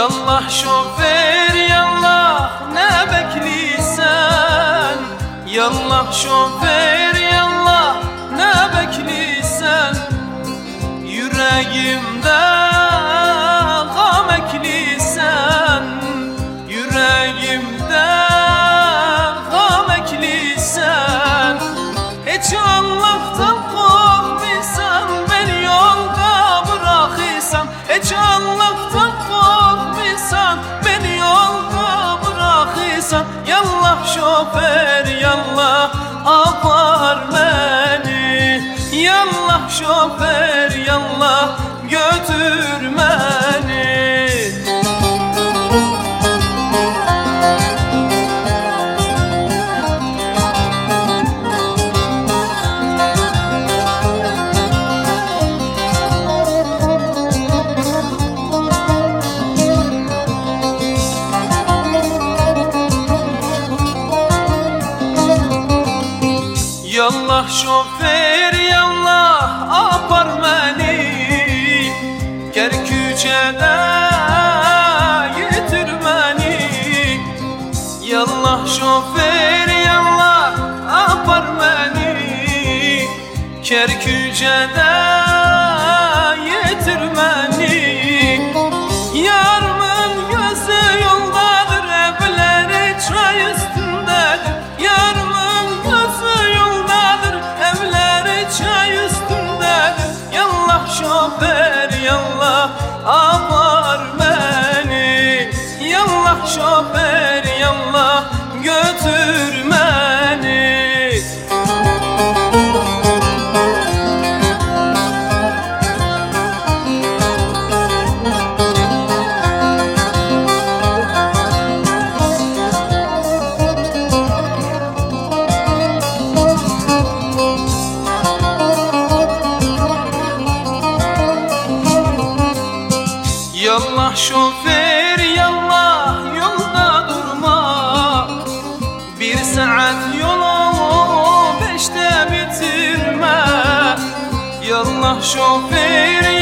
Yallah şoför yallah ne bekliysen. Yallah şoför yallah ne bekliysen. Yüreğimde gam ekliysen. Yüreğimde gam ekliysen. Hiç Allah'tan korkmuysan Beni yolda bırakırsan. Hiç Allah'tan korkmuysan Beni yolda bırakırsan Yallah şoför yallah apar beni. Yallah şoför yallah götür Yallah şoför yallah apar beni. Kerküçe'de getir beni. Yallah şoför yallah apar beni. Kerküçe'de getir apar beni Yallah şoför Yallah şoför yallah yolda durma. Bir saat yolu beşte bitirme. Yallah şoför